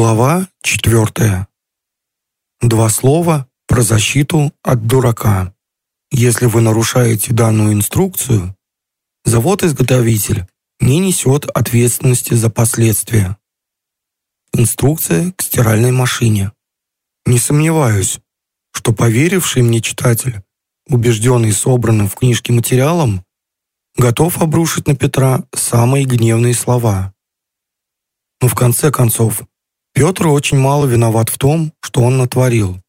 Глава 4. Два слова про защиту от дурака. Если вы нарушаете данную инструкцию, завод-изготовитель не несет ответственности за последствия. Инструкция к стиральной машине. Не сомневаюсь, что поверивший мне читатель, убежденный собранным в книжке материалом, готов обрушить на Петра самые гневные слова. Но в конце концов, Петр очень мало виноват в том, что он натворил.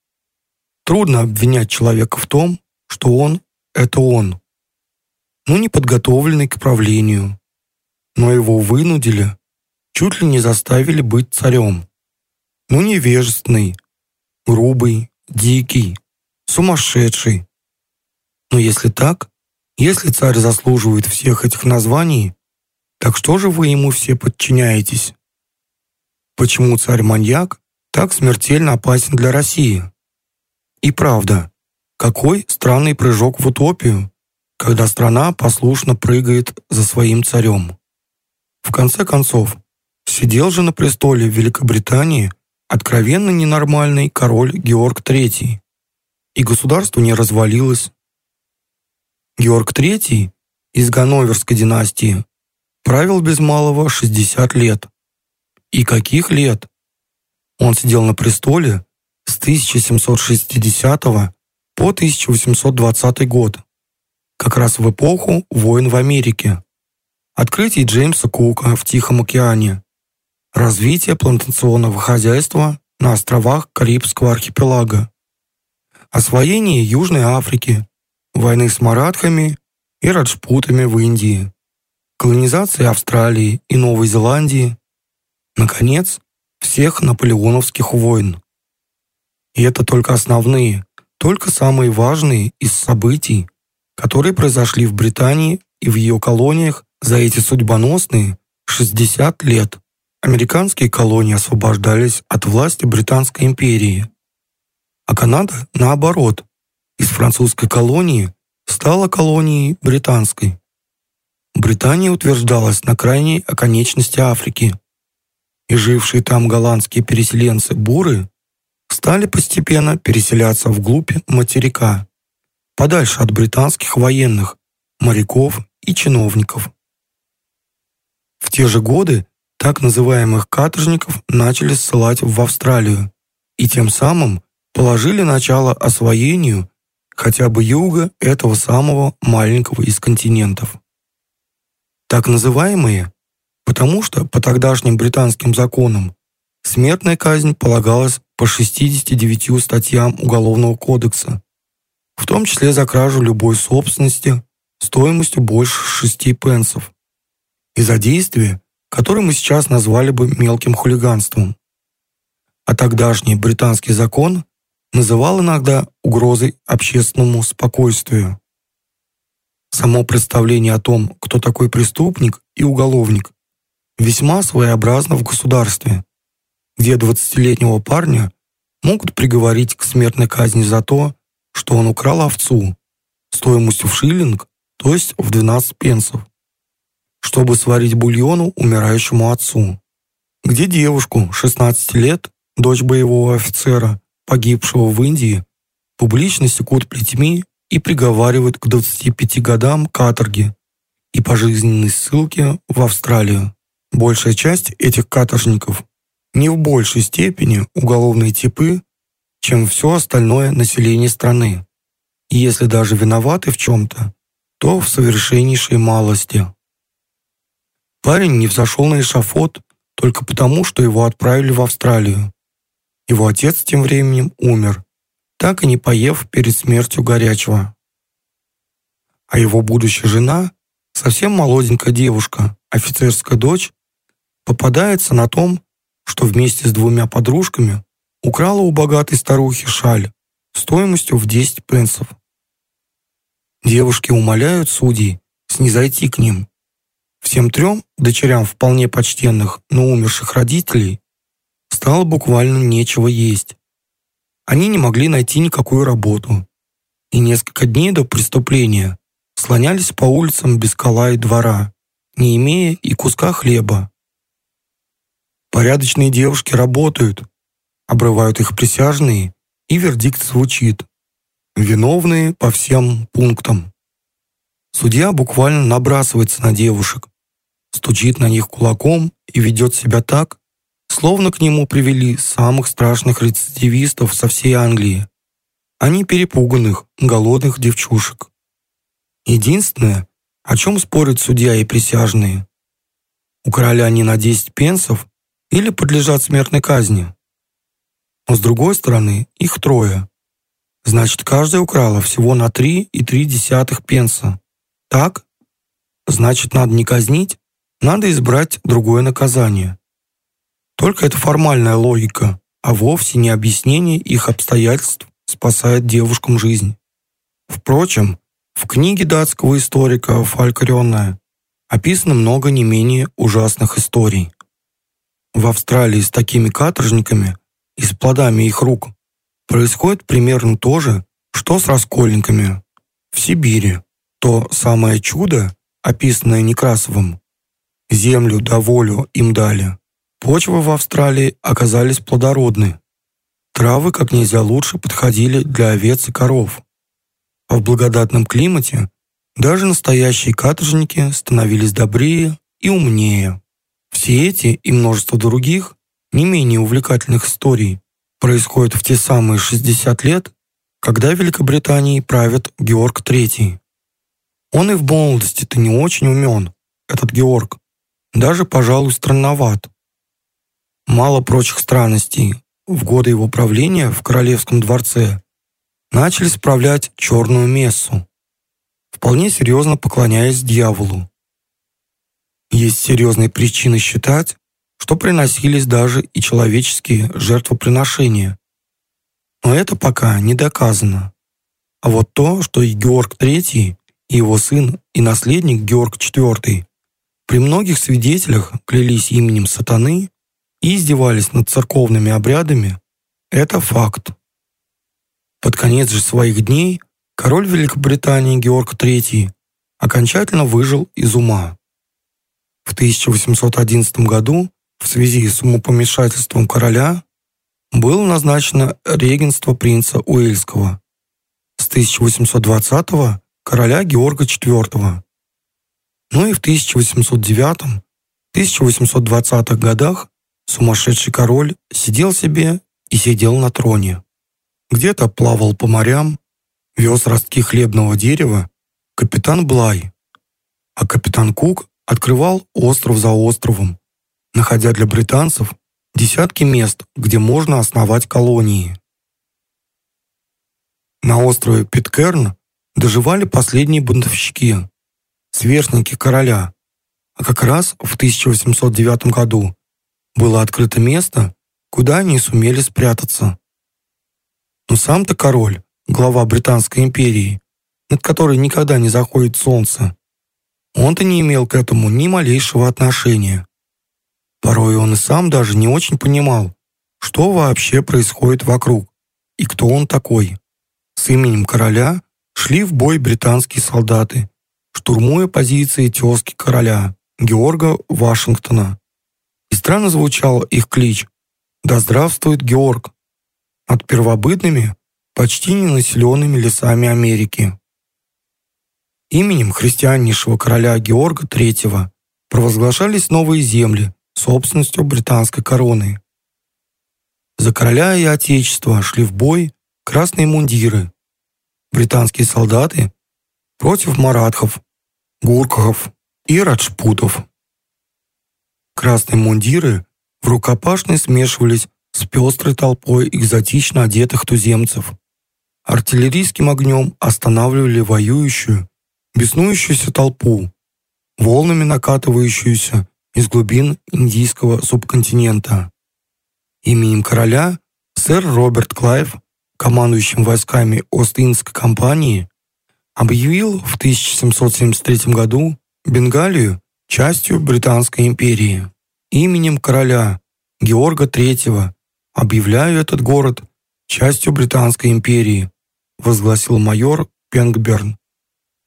Трудно обвинять человека в том, что он – это он. Ну, не подготовленный к правлению. Но его вынудили, чуть ли не заставили быть царем. Ну, невежественный, грубый, дикий, сумасшедший. Но если так, если царь заслуживает всех этих названий, так что же вы ему все подчиняетесь? Почему царь-маньяк так смертельно опасен для России? И правда, какой странный прыжок в утопию, когда страна послушно прыгает за своим царем. В конце концов, сидел же на престоле в Великобритании откровенно ненормальный король Георг III, и государство не развалилось, Георг III из Ганноверской династии правил без малого 60 лет. И каких лет? Он сидел на престоле с 1760 по 1820 год, как раз в эпоху войн в Америке, открытий Джеймса Кука в Тихом океане, развитие плантационного хозяйства на островах Карибского архипелага, освоение Южной Африки, войны с маратхами и раджпутами в Индии, колонизации Австралии и Новой Зеландии, наконец, всех наполеоновских войн. И это только основные, только самые важные из событий, которые произошли в Британии и в ее колониях за эти судьбоносные 60 лет. Американские колонии освобождались от власти Британской империи, а Канада, наоборот, из французской колонии стала колонией британской. Британия утверждалась на крайней оконечности Африки, и жившие там голландские переселенцы-буры стали постепенно переселяться вглубь материка, подальше от британских военных, моряков и чиновников. В те же годы так называемых каторжников начали ссылать в Австралию и тем самым положили начало освоению хотя бы юга этого самого маленького из континентов. Так называемые, потому что по тогдашним британским законам смертная казнь полагалась по 69 статьям Уголовного кодекса, в том числе за кражу любой собственности стоимостью больше 6 пенсов, и за действие, которое мы сейчас назвали бы мелким хулиганством. А тогдашний британский закон называл иногда угрозой общественному спокойствию. Само представление о том, кто такой преступник и уголовник, весьма своеобразно в государстве, где 20-летнего парня могут приговорить к смертной казни за то, что он украл овцу стоимостью в шиллинг, то есть в 12 пенсов, чтобы сварить бульону умирающему отцу. Где девушку 16 лет, дочь боевого офицера, погибшего в Индии, публично секут плетьми и приговаривают к 25 годам каторги и пожизненной ссылки в Австралию. Большая часть этих каторжников не в большей степени уголовные типы, чем все остальное население страны. И если даже виноваты в чем-то, то в совершеннейшей малости. Парень не взошел на эшафот только потому, что его отправили в Австралию. Его отец тем временем умер, так и не поев перед смертью горячего. А его будущая жена, совсем молоденькая девушка, офицерская дочь, попадается на том, что вместе с двумя подружками украла у богатой старухи шаль стоимостью в 10 пенсов. Девушки умоляют судей снизойти к ним. Всем трем дочерям вполне почтенных, но умерших родителей стало буквально нечего есть. Они не могли найти никакую работу. И несколько дней до преступления слонялись по улицам без кола и двора, не имея и куска хлеба. Порядочные девушки работают, обрывают их присяжные, и вердикт звучит. Виновные по всем пунктам. Судья буквально набрасывается на девушек, стучит на них кулаком и ведет себя так, словно к нему привели самых страшных рецидивистов со всей Англии, не перепуганных, голодных девчушек. Единственное, о чем спорят судья и присяжные, у короля они на 10 пенсов или подлежат смертной казни. Но с другой стороны, их трое. Значит, каждая украла всего на 3,3 пенса. Так? Значит, надо не казнить, надо избрать другое наказание. Только это формальная логика, а вовсе не объяснение их обстоятельств спасает девушкам жизнь. Впрочем, в книге датского историка Фалькарёна описано много не менее ужасных историй. В Австралии с такими каторжниками и с плодами их рук происходит примерно то же, что с раскольниками. В Сибири то самое чудо, описанное Некрасовым, землю да волю им дали. Почвы в Австралии оказались плодородны. Травы как нельзя лучше подходили для овец и коров. А в благодатном климате даже настоящие каторжники становились добрее и умнее. Все эти и множество других, не менее увлекательных историй, происходят в те самые 60 лет, когда Великобританией правит Георг III. Он и в молодости-то не очень умен, этот Георг, даже, пожалуй, странноват. Мало прочих странностей, в годы его правления в Королевском дворце начали справлять черную мессу, вполне серьезно поклоняясь дьяволу. Есть серьезные причины считать, что приносились даже и человеческие жертвоприношения. Но это пока не доказано. А вот то, что и Георг III, и его сын, и наследник Георг IV при многих свидетелях клялись именем сатаны и издевались над церковными обрядами, это факт. Под конец же своих дней король Великобритании Георг III окончательно выжил из ума. В 1811 году в связи с умопомешательством короля было назначено регенство принца Уэльского, с 1820 короля Георга IV. Ну и в 1809-1820 годах сумасшедший король сидел себе и сидел на троне. Где-то плавал по морям, вез ростки хлебного дерева капитан Блай, а капитан Кук открывал остров за островом, находя для британцев десятки мест, где можно основать колонии. На острове Питкерн доживали последние бунтовщики, сверстники короля, а как раз в 1809 году было открыто место, куда они сумели спрятаться. Но сам-то король, глава Британской империи, над которой никогда не заходит солнце, он-то не имел к этому ни малейшего отношения. Порой он и сам даже не очень понимал, что вообще происходит вокруг и кто он такой. С именем короля шли в бой британские солдаты, штурмуя позиции тезки короля Георга Вашингтона. И странно звучал их клич «Да здравствует Георг!» над первобытными, почти ненаселенными лесами Америки. Именем христианнейшего короля Георга III провозглашались новые земли собственностью британской короны. За короля и отечество шли в бой красные мундиры, британские солдаты против маратхов, гуркхов и раджпутов. Красные мундиры в рукопашной смешивались с пестрой толпой экзотично одетых туземцев. Артиллерийским огнем останавливали воюющую, беснующуюся толпу, волнами накатывающуюся из глубин индийского субконтинента. Именем короля сэр Роберт Клайв, командующим войсками Ост-Индской компании, объявил в 1773 году Бенгалию частью Британской империи. Именем короля Георга III объявляю этот город частью Британской империи, возгласил майор Пенгберн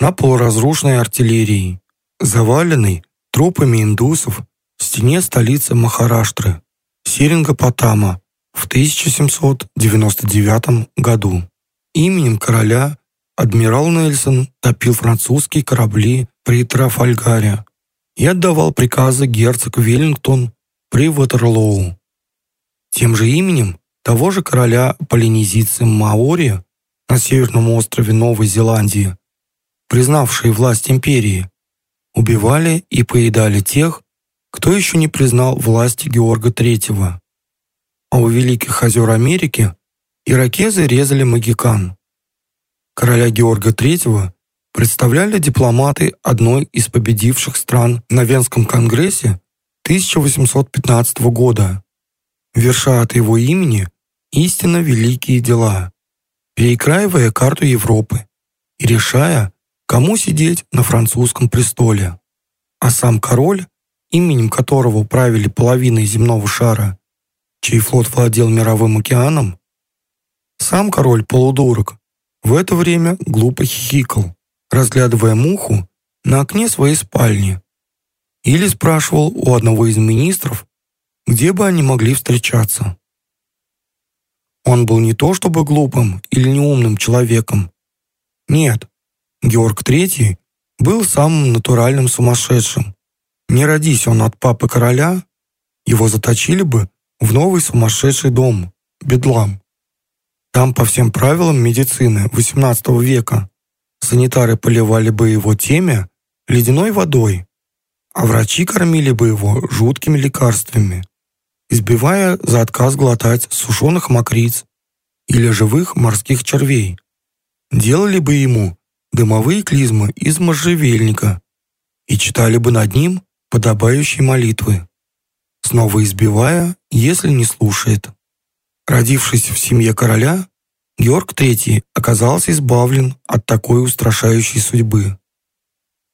на полуразрушенной артиллерии, заваленной трупами индусов в стене столицы Махараштры. Серингопотама в 1799 году. Именем короля адмирал Нельсон топил французские корабли при Трафальгаре и отдавал приказы герцог Веллингтон при Ватерлоу. Тем же именем того же короля полинезийцы Маори на северном острове Новой Зеландии, признавшие власть империи, убивали и поедали тех, кто еще не признал власти Георга III. А у Великих озер Америки иракезы резали магикан. Короля Георга III представляли дипломаты одной из победивших стран на Венском конгрессе 1815 года, верша от его имени истинно великие дела, перекраивая карту Европы и решая, кому сидеть на французском престоле. А сам король, именем которого правили половиной земного шара, чей флот владел мировым океаном, сам король-полудурок в это время глупо хихикал, разглядывая муху на окне своей спальни. Или спрашивал у одного из министров, где бы они могли встречаться. Он был не то чтобы глупым или неумным человеком. Нет, Георг III был самым натуральным сумасшедшим. Не родись он от папы короля, его заточили бы в новый сумасшедший дом, Бедлам. Там по всем правилам медицины XVIII века санитары поливали бы его темя ледяной водой, а врачи кормили бы его жуткими лекарствами, избивая за отказ глотать сушеных мокриц или живых морских червей. Делали бы ему дымовые клизмы из можжевельника и читали бы над ним подобающие молитвы, снова избивая, если не слушает. Родившись в семье короля, Георг III оказался избавлен от такой устрашающей судьбы.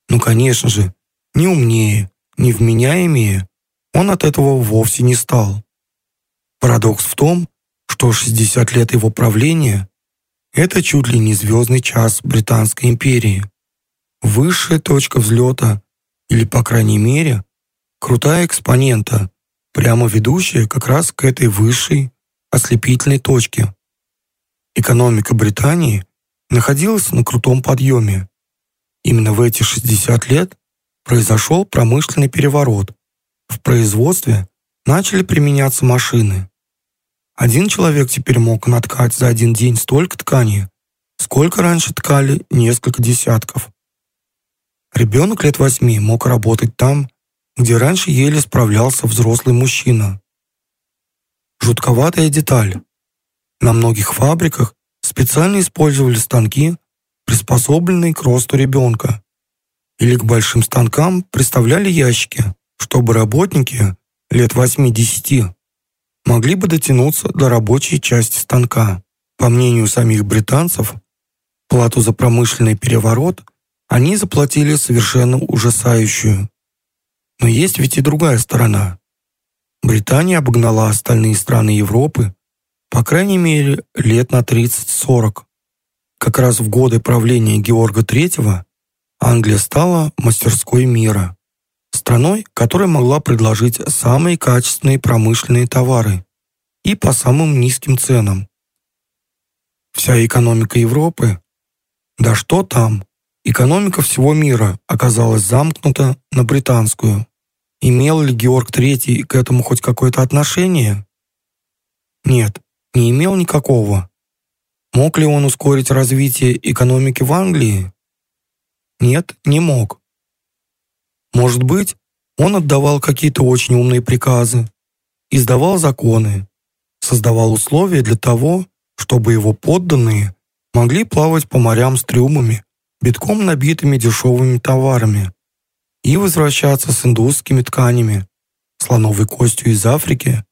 Ну, конечно же, не умнее, не вменяемее он от этого вовсе не стал. Парадокс в том, что 60 лет его правления – это чуть ли не звездный час Британской империи. Высшая точка взлета, или, по крайней мере, крутая экспонента, прямо ведущая как раз к этой высшей ослепительной точке. Экономика Британии находилась на крутом подъеме. Именно в эти 60 лет произошел промышленный переворот. В производстве начали применяться машины. Один человек теперь мог наткать за один день столько ткани, сколько раньше ткали несколько десятков. Ребенок лет восьми мог работать там, где раньше еле справлялся взрослый мужчина. Жутковатая деталь. На многих фабриках специально использовали станки, приспособленные к росту ребенка. Или к большим станкам приставляли ящики, чтобы работники лет 8-10 могли бы дотянуться до рабочей части станка. По мнению самих британцев, плату за промышленный переворот они заплатили совершенно ужасающую. Но есть ведь и другая сторона. Британия обогнала остальные страны Европы, по крайней мере, лет на 30-40. Как раз в годы правления Георга III Англия стала мастерской мира, страной, которая могла предложить самые качественные промышленные товары и по самым низким ценам. Вся экономика Европы, да что там, экономика всего мира оказалась замкнута на британскую. Имел ли Георг III к этому хоть какое-то отношение? Нет, не имел никакого. Мог ли он ускорить развитие экономики в Англии? Нет, не мог. Может быть, он отдавал какие-то очень умные приказы, издавал законы, создавал условия для того, чтобы его подданные могли плавать по морям с трюмами, битком набитыми дешевыми товарами, и возвращаться с индусскими тканями, слоновой костью из Африки,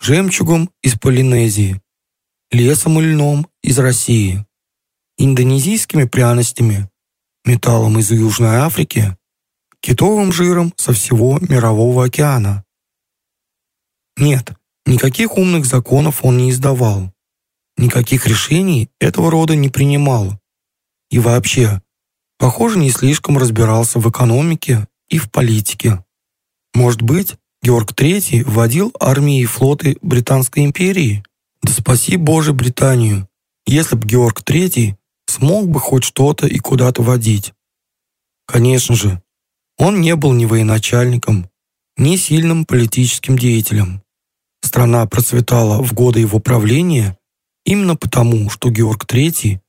жемчугом из Полинезии, лесом и льном из России, индонезийскими пряностями, металлом из Южной Африки, китовым жиром со всего Мирового океана. Нет, никаких умных законов он не издавал, никаких решений этого рода не принимал. И вообще, Похоже, не слишком разбирался в экономике и в политике. Может быть, Георг III вводил армии и флоты Британской империи? Да спаси Боже Британию, если б Георг III смог бы хоть что-то и куда-то водить. Конечно же, он не был ни военачальником, ни сильным политическим деятелем. Страна процветала в годы его правления именно потому, что Георг III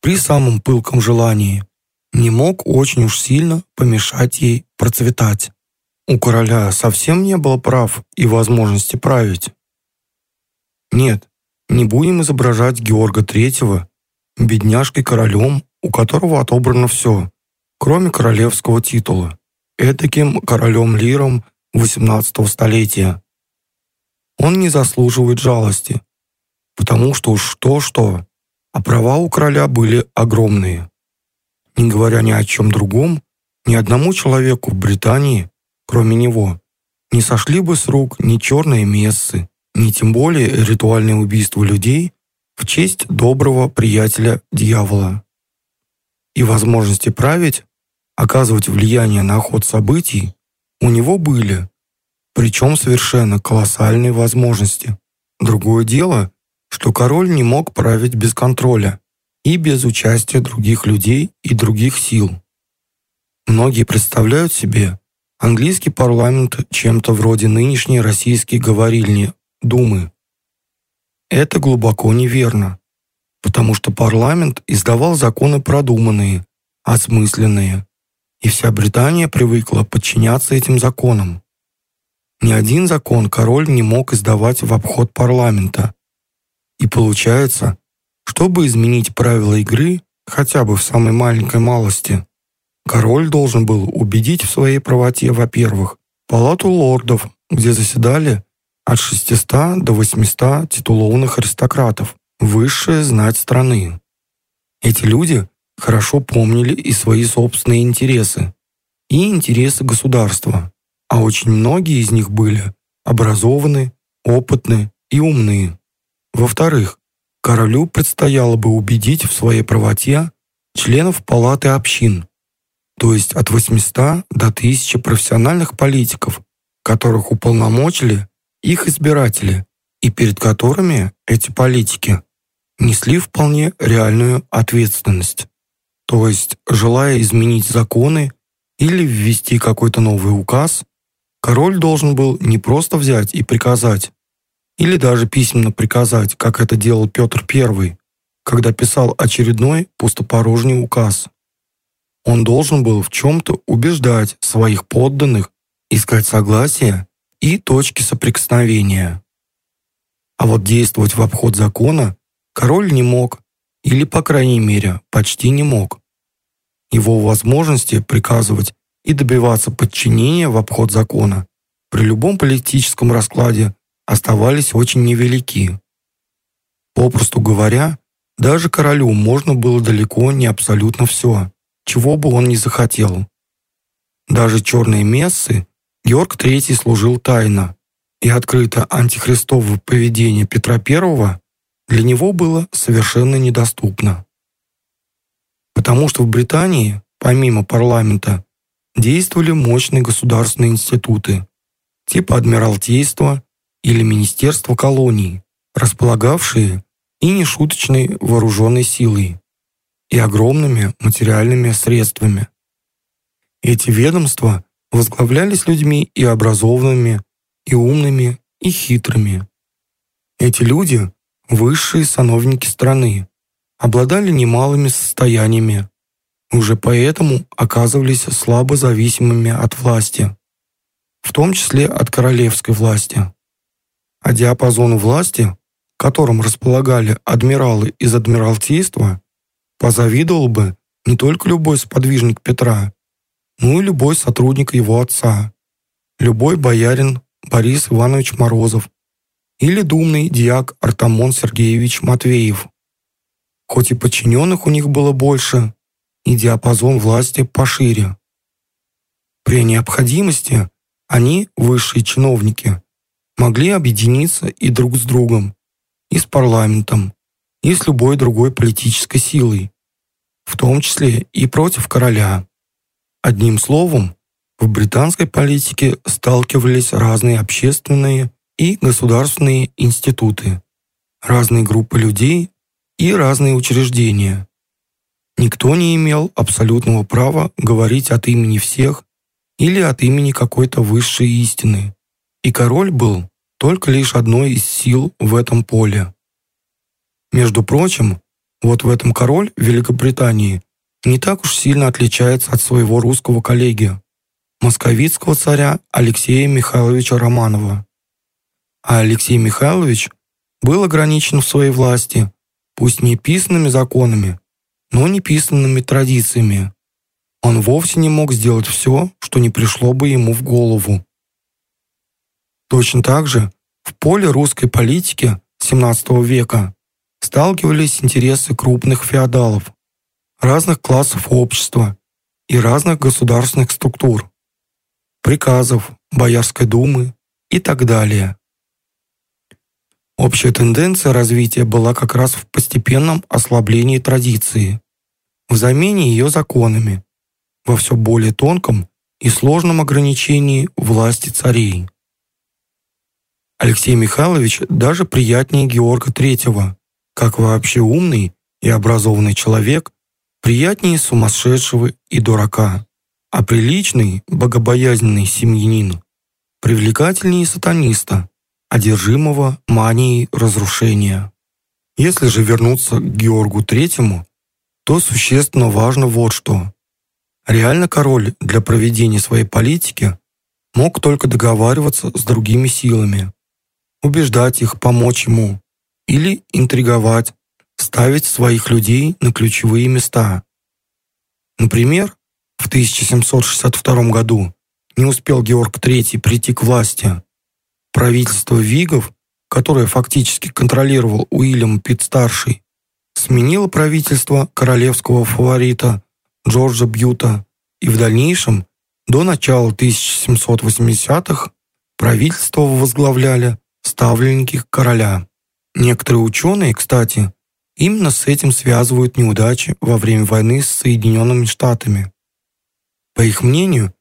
при самом пылком желании не мог очень уж сильно помешать ей процветать. У короля совсем не было прав и возможности править. Нет, не будем изображать Георга III бедняжкой-королем, у которого отобрано все, кроме королевского титула, этаким королем-лиром XVIII столетия. Он не заслуживает жалости, потому что уж что-что, а права у короля были огромные. Не говоря ни о чем другом, ни одному человеку в Британии, кроме него, не сошли бы с рук ни черные мессы, ни тем более ритуальное убийство людей в честь доброго приятеля дьявола. И возможности править, оказывать влияние на ход событий у него были, причем совершенно колоссальные возможности. Другое дело, что король не мог править без контроля и без участия других людей и других сил. Многие представляют себе английский парламент чем-то вроде нынешней российской говорильни Думы. Это глубоко неверно, потому что парламент издавал законы продуманные, осмысленные, и вся Британия привыкла подчиняться этим законам. Ни один закон король не мог издавать в обход парламента. И получается, чтобы изменить правила игры хотя бы в самой маленькой малости, король должен был убедить в своей правоте, во-первых, палату лордов, где заседали от 600 до 800 титулованных аристократов, высшая знать страны. Эти люди хорошо помнили и свои собственные интересы, и интересы государства, а очень многие из них были образованы, опытны и умны. Во-вторых, королю предстояло бы убедить в своей правоте членов палаты общин, то есть от 800 до 1000 профессиональных политиков, которых уполномочили их избиратели, и перед которыми эти политики несли вполне реальную ответственность. То есть, желая изменить законы или ввести какой-то новый указ, король должен был не просто взять и приказать, или даже письменно приказать, как это делал Петр I, когда писал очередной пустопорожний указ. Он должен был в чем-то убеждать своих подданных, искать согласия и точки соприкосновения. А вот действовать в обход закона король не мог, или, по крайней мере, почти не мог. Его возможности приказывать и добиваться подчинения в обход закона при любом политическом раскладе оставались очень невелики. Попросту говоря, даже королю можно было далеко не абсолютно все, чего бы он ни захотел. Даже черные мессы Георг III служил тайно, и открыто антихристовое поведение Петра I для него было совершенно недоступно. Потому что в Британии, помимо парламента, действовали мощные государственные институты, типа Адмиралтейства или Министерства колоний, располагавшие и нешуточной вооруженной силой, и огромными материальными средствами. Эти ведомства возглавлялись людьми и образованными, и умными, и хитрыми. Эти люди – высшие сановники страны, обладали немалыми состояниями, уже поэтому оказывались слабо зависимыми от власти, в том числе от королевской власти. А диапазон власти, которым располагали адмиралы из Адмиралтейства, позавидовал бы не только любой сподвижник Петра, но и любой сотрудник его отца, любой боярин Борис Иванович Морозов или думный диак Артамон Сергеевич Матвеев. Хоть и подчиненных у них было больше, и диапазон власти пошире. При необходимости они, высшие чиновники, могли объединиться и друг с другом, и с парламентом, и с любой другой политической силой, в том числе и против короля. Одним словом, В британской политике сталкивались разные общественные и государственные институты, разные группы людей и разные учреждения. Никто не имел абсолютного права говорить от имени всех или от имени какой-то высшей истины, и король был только лишь одной из сил в этом поле. Между прочим, вот в этом король Великобритании не так уж сильно отличается от своего русского коллеги, московитского царя Алексея Михайловича Романова. А Алексей Михайлович был ограничен в своей власти, пусть не писанными законами, но не писанными традициями. Он вовсе не мог сделать все, что не пришло бы ему в голову. Точно так же в поле русской политики XVII века сталкивались интересы крупных феодалов, разных классов общества и разных государственных структур, приказов, Боярской думы и так далее. Общая тенденция развития была как раз в постепенном ослаблении традиции, в замене ее законами, во все более тонком и сложном ограничении власти царей. Алексей Михайлович даже приятнее Георга Третьего, как вообще умный и образованный человек, приятнее сумасшедшего и дурака, а приличный, богобоязненный семьянин привлекательнее сатаниста, одержимого манией разрушения. Если же вернуться к Георгу Третьему, то существенно важно вот что. Реально король для проведения своей политики мог только договариваться с другими силами, убеждать их помочь ему или интриговать, ставить своих людей на ключевые места. Например, в 1762 году не успел Георг III прийти к власти. Правительство Вигов, которое фактически контролировал Уильям Питт-старший, сменило правительство королевского фаворита Джорджа Бьюта и в дальнейшем до начала 1780-х правительство возглавляли ставленники короля. Некоторые ученые, кстати, именно с этим связывают неудачи во время войны с Соединенными Штатами. По их мнению,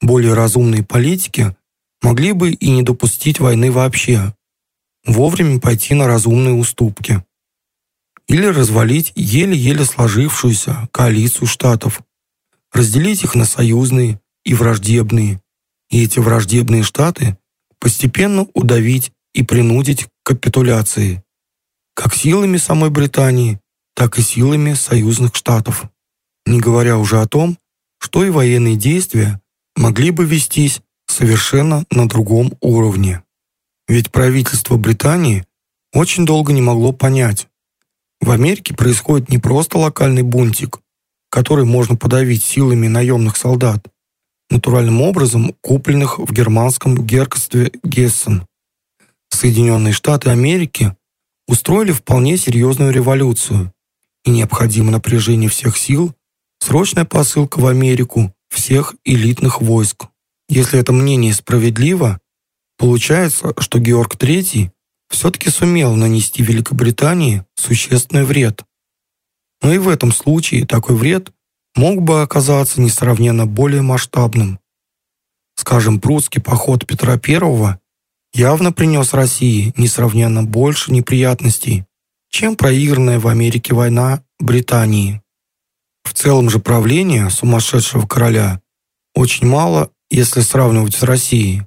более разумные политики могли бы и не допустить войны вообще, вовремя пойти на разумные уступки. Или развалить еле-еле сложившуюся коалицию штатов, разделить их на союзные и враждебные, и эти враждебные штаты постепенно удавить и принудить к капитуляции, как силами самой Британии, так и силами союзных штатов. Не говоря уже о том, что и военные действия могли бы вестись совершенно на другом уровне. Ведь правительство Британии очень долго не могло понять, в Америке происходит не просто локальный бунтик, который можно подавить силами наемных солдат, натуральным образом купленных в германском герцогстве Гессен. Соединенные Штаты Америки устроили вполне серьезную революцию, и необходимо напряжение всех сил, срочная посылка в Америку всех элитных войск. Если это мнение справедливо, получается, что Георг III все-таки сумел нанести Великобритании существенный вред. Но и в этом случае такой вред мог бы оказаться несравненно более масштабным. Скажем, прусский поход Петра I явно принес России несравненно больше неприятностей, чем проигранная в Америке война Британии. В целом же правление сумасшедшего короля очень мало, если сравнивать с Россией,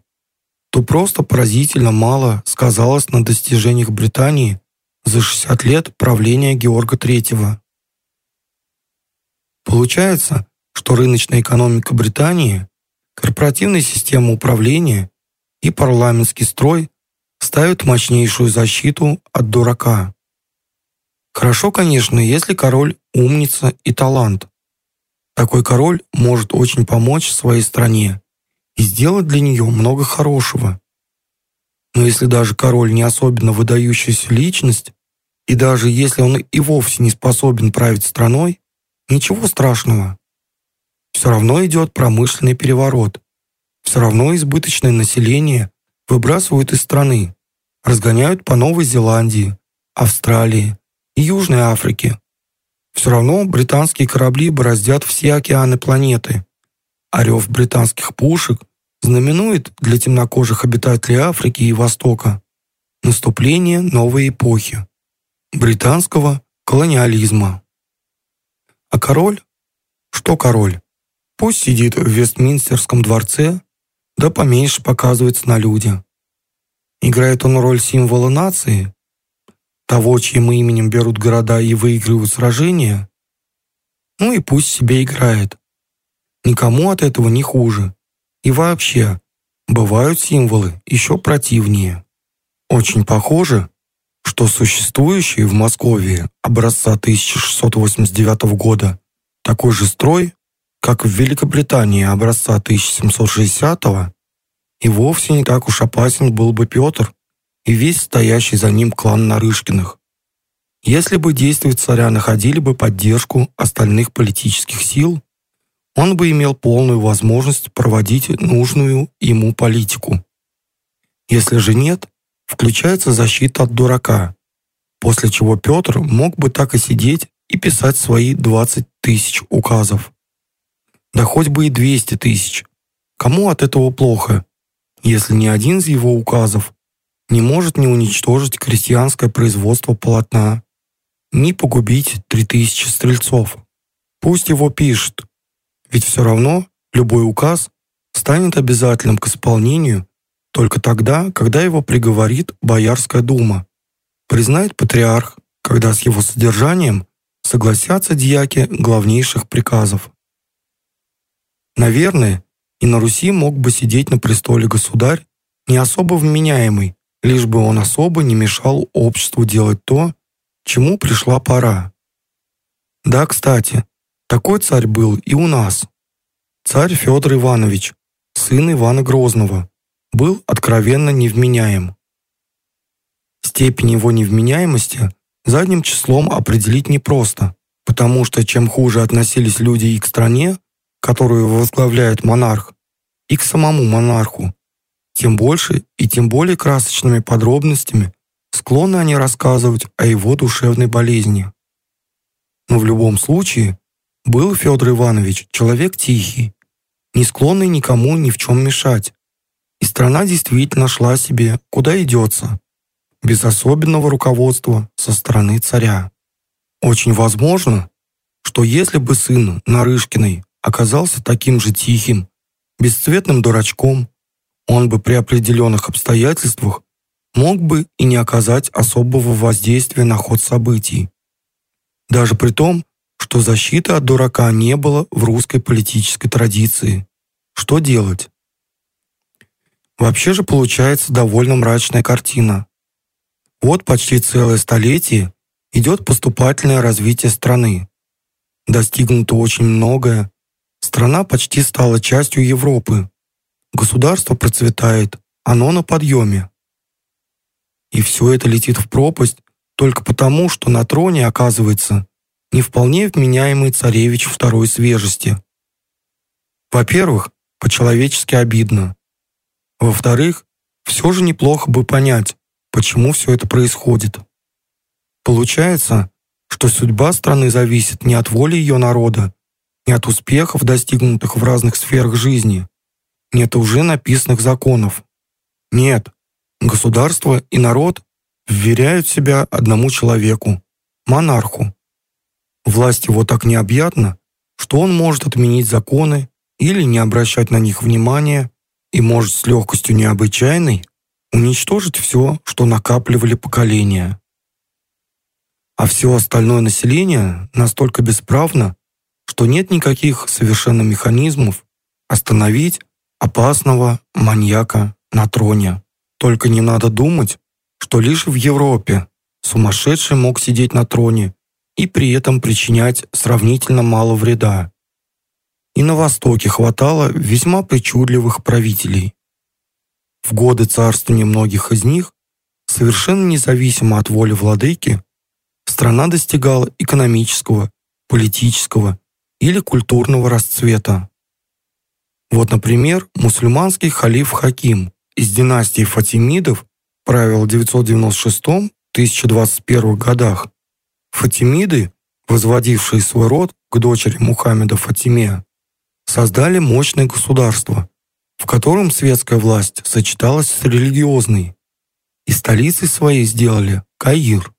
то просто поразительно мало сказалось на достижениях Британии за 60 лет правления Георга III. Получается, что рыночная экономика Британии, корпоративная система управления и парламентский строй ставят мощнейшую защиту от дурака. Хорошо, конечно, если король умница и талант. Такой король может очень помочь своей стране и сделать для нее много хорошего. Но если даже король не особенно выдающаяся личность, и даже если он и вовсе не способен править страной, ничего страшного. Все равно идет промышленный переворот. Все равно избыточное население выбрасывают из страны, разгоняют по Новой Зеландии, Австралии и Южной Африке. Все равно британские корабли бороздят все океаны планеты. орев британских пушек знаменует для темнокожих обитателей Африки и Востока наступление новой эпохи британского колониализма. А король? Что король? Пусть сидит в Вестминстерском дворце, да поменьше показывается на люди. Играет он роль символа нации, того, чьим именем берут города и выигрывают сражения, ну и пусть себе играет. Никому от этого не хуже. И вообще, бывают символы еще противнее. Очень похоже, что существующий в Москве образца 1689 года такой же строй, как в Великобритании образца 1760 и вовсе не так уж опасен был бы Петр и весь стоящий за ним клан Нарышкиных. Если бы действия царя находили бы поддержку остальных политических сил, он бы имел полную возможность проводить нужную ему политику. Если же нет, включается защита от дурака, после чего Петр мог бы так и сидеть и писать свои 20 тысяч указов. Да хоть бы и 200 тысяч. Кому от этого плохо, если ни один из его указов не может не уничтожить крестьянское производство полотна, ни погубить 3000 стрельцов? Пусть его пишет, ведь все равно любой указ станет обязательным к исполнению только тогда, когда его приговорит Боярская дума, признает патриарх, когда с его содержанием согласятся дьяки главнейших приказов. Наверное, и на Руси мог бы сидеть на престоле государь, не особо вменяемый, лишь бы он особо не мешал обществу делать то, чему пришла пора. Да, кстати, такой царь был и у нас. Царь Федор Иванович, сын Ивана Грозного, был откровенно невменяем. Степень его невменяемости задним числом определить непросто, потому что чем хуже относились люди и к стране, которую возглавляет монарх, и к самому монарху, тем больше и тем более красочными подробностями склонны они рассказывать о его душевной болезни. Но в любом случае был Федор Иванович человек тихий, не склонный никому ни в чем мешать, и страна действительно шла себе, куда идется, без особенного руководства со стороны царя. Очень возможно, что если бы сын Нарышкиной оказался таким же тихим, бесцветным дурачком, он бы при определенных обстоятельствах мог бы и не оказать особого воздействия на ход событий. Даже при том, что защиты от дурака не было в русской политической традиции. Что делать? Вообще же получается довольно мрачная картина. Вот почти целое столетие идет поступательное развитие страны. Достигнуто очень многое. Страна почти стала частью Европы. Государство процветает, оно на подъеме. И все это летит в пропасть только потому, что на троне оказывается не вполне вменяемый царевич второй свежести. Во-первых, по-человечески обидно. Во-вторых, все же неплохо бы понять, почему все это происходит. Получается, что судьба страны зависит не от воли ее народа, не от успехов, достигнутых в разных сферах жизни, не от уже написанных законов. Нет, государство и народ вверяют себя одному человеку, монарху. Власть его так необъятна, что он может отменить законы или не обращать на них внимания и может с легкостью необычайной уничтожить все, что накапливали поколения. А все остальное население настолько бесправно, что нет никаких совершенно механизмов остановить опасного маньяка на троне. Только не надо думать, что лишь в Европе сумасшедший мог сидеть на троне и при этом причинять сравнительно мало вреда. И на Востоке хватало весьма причудливых правителей. В годы царствования многих из них, совершенно независимо от воли владыки, страна достигала экономического, политического или культурного расцвета. Вот, например, мусульманский халиф Хаким из династии Фатимидов правил в 996-1021 годах Фатимиды, возводившие свой род к дочери Мухаммеда Фатиме, создали мощное государство, в котором светская власть сочеталась с религиозной, и столицей своей сделали Каир.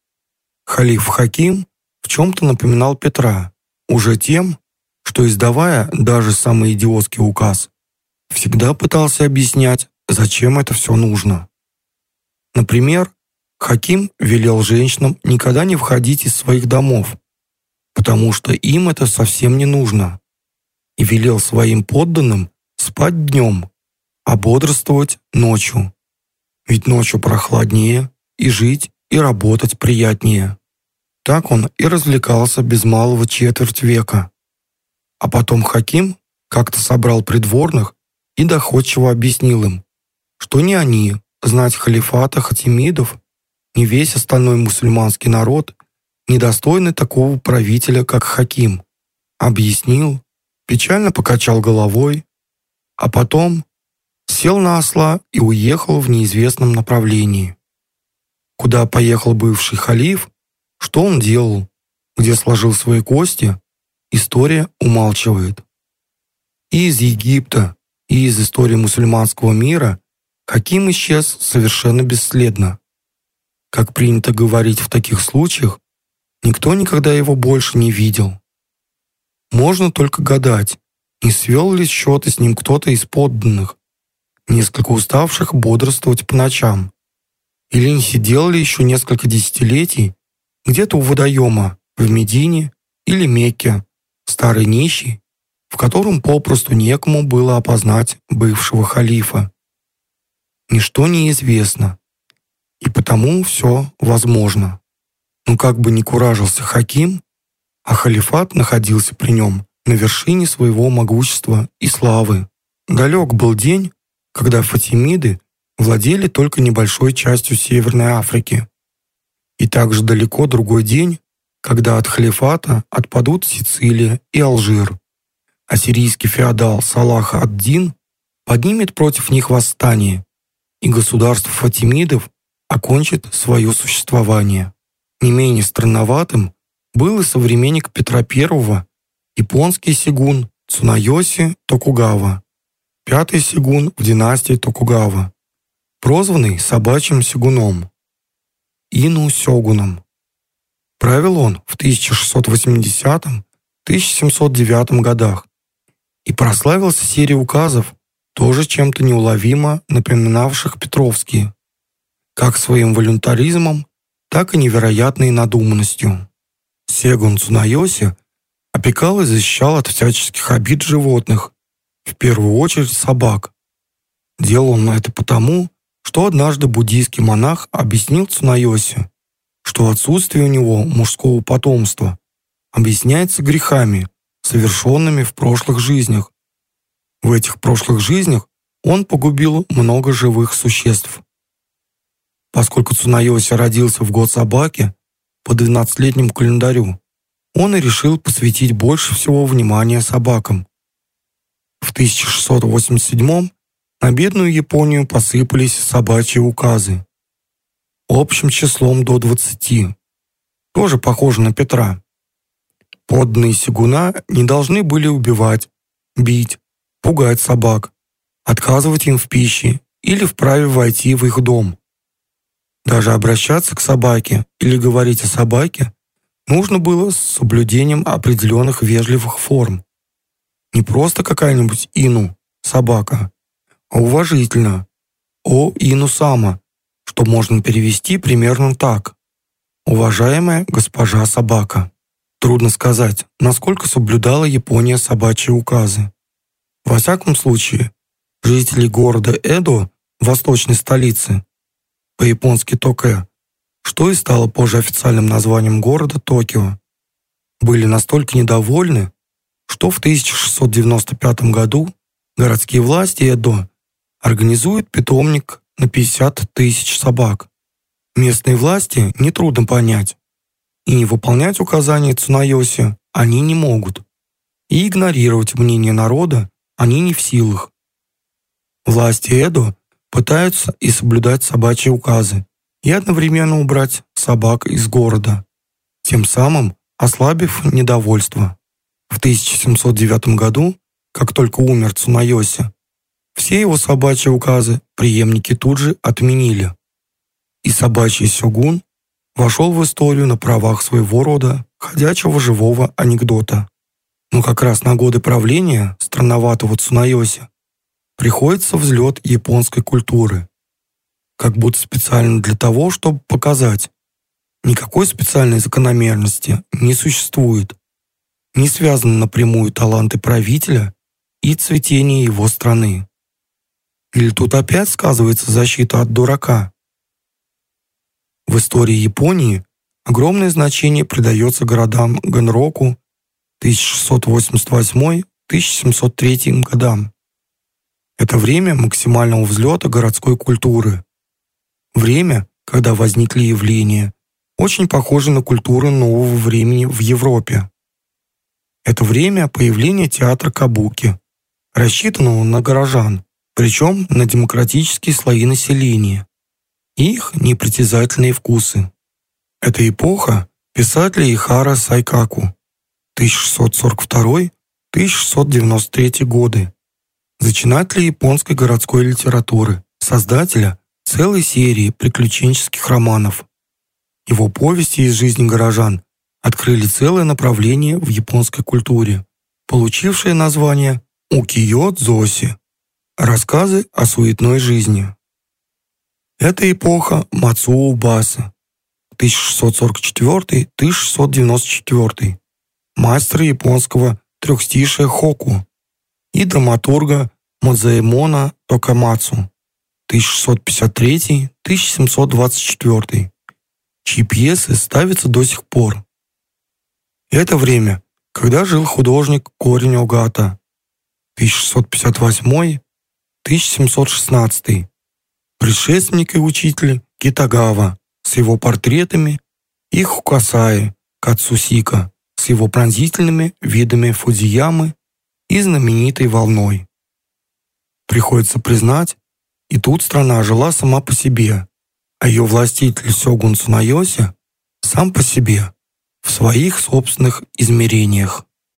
Халиф Хаким в чем-то напоминал Петра, уже тем, что, издавая даже самый идиотский указ, всегда пытался объяснять, зачем это все нужно. Например, Хаким велел женщинам никогда не входить из своих домов, потому что им это совсем не нужно, и велел своим подданным спать днем, а бодрствовать ночью. Ведь ночью прохладнее, и жить, и работать приятнее. Так он и развлекался без малого четверть века. А потом Хаким как-то собрал придворных и доходчиво объяснил им, что не они, знать халифата хатимидов, ни весь остальной мусульманский народ недостойны такого правителя, как Хаким. Объяснил, печально покачал головой, а потом сел на осла и уехал в неизвестном направлении. Куда поехал бывший халиф, что он делал, где сложил свои кости, история умалчивает. И из Египта, и из истории мусульманского мира Хаким исчез совершенно бесследно. Как принято говорить в таких случаях, никто никогда его больше не видел. Можно только гадать, не свел ли счеты с ним кто-то из подданных, несколько уставших бодрствовать по ночам, или не сидел ли еще несколько десятилетий где-то у водоема в Медине или Мекке, старый нищий, в котором попросту некому было опознать бывшего халифа ничто не известно, и потому все возможно. Но как бы ни куражился Хаким, а халифат находился при нем на вершине своего могущества и славы. Далек был день, когда фатимиды владели только небольшой частью Северной Африки. И также далеко другой день, когда от халифата отпадут Сицилия и Алжир, а сирийский феодал Салах ад-Дин поднимет против них восстание и государство Фатимидов окончит свое существование. Не менее странноватым был и современник Петра I, японский сигун Цунайоси Токугава, пятый сигун в династии Токугава, прозванный собачьим сигуном, Ину Сёгуном. Правил он в 1680-1709 годах и прославился серией указов тоже чем-то неуловимо напоминавших Петровские, как своим волюнтаризмом, так и невероятной надуманностью. Сегун Цунайоси опекал и защищал от всяческих обид животных, в первую очередь собак. Делал он это потому, что однажды буддийский монах объяснил Цунайоси, что отсутствие у него мужского потомства объясняется грехами, совершенными в прошлых жизнях, в этих прошлых жизнях он погубил много живых существ. Поскольку Цунайоси родился в год собаки по 12-летнему календарю, он и решил посвятить больше всего внимания собакам. В 1687 на бедную Японию посыпались собачьи указы. Общим числом до 20. Тоже похоже на Петра. Подданные Сигуна не должны были убивать, бить, пугать собак, отказывать им в пище или вправе войти в их дом. Даже обращаться к собаке или говорить о собаке нужно было с соблюдением определенных вежливых форм. Не просто какая-нибудь ину, собака, а уважительно, о ину сама, что можно перевести примерно так. Уважаемая госпожа собака. Трудно сказать, насколько соблюдала Япония собачьи указы. Во всяком случае, жители города Эдо, восточной столицы, по-японски Токе, что и стало позже официальным названием города Токио, были настолько недовольны, что в 1695 году городские власти Эдо организуют питомник на 50 тысяч собак. Местные власти нетрудно понять, и не выполнять указания Цунайоси они не могут, и игнорировать мнение народа они не в силах. Власти Эдо пытаются и соблюдать собачьи указы и одновременно убрать собак из города, тем самым ослабив недовольство. В 1709 году как только умер Цунайоси, все его собачьи указы преемники тут же отменили. И собачий сёгун вошел в историю на правах своего рода ходячего живого анекдота. Но как раз на годы правления странноватого Цунайоси приходится взлет японской культуры. Как будто специально для того, чтобы показать, никакой специальной закономерности не существует. Не связаны напрямую таланты правителя и цветение его страны. Или тут опять сказывается защита от дурака? В истории Японии огромное значение придается городам Ганроку 1688-1703 годам. Это время максимального взлета городской культуры. Время, когда возникли явления, очень похожие на культуру нового времени в Европе. Это время появления театра Кабуки, рассчитанного на горожан, причем на демократические слои населения их непритязательные вкусы. Это эпоха писателя Ихара Сайкаку 1642-1693 годы, зачинателя японской городской литературы, создателя целой серии приключенческих романов. Его повести из жизни горожан открыли целое направление в японской культуре, получившее название «Укиё-дзоси» – рассказы о суетной жизни. Это эпоха Мацуо Баса 1644-1694, мастера японского трехстишия Хоку и драматурга Мадзаэмона Токамацу 1653-1724, чьи пьесы ставятся до сих пор. Это время, когда жил художник Корень Огата 1658-1716, предшественник и учитель Китагава с его портретами и Хукасаи Кацусика с его пронзительными видами Фудзиямы и знаменитой волной. Приходится признать, и тут страна жила сама по себе, а ее властитель Сёгун Цунайоси сам по себе, в своих собственных измерениях.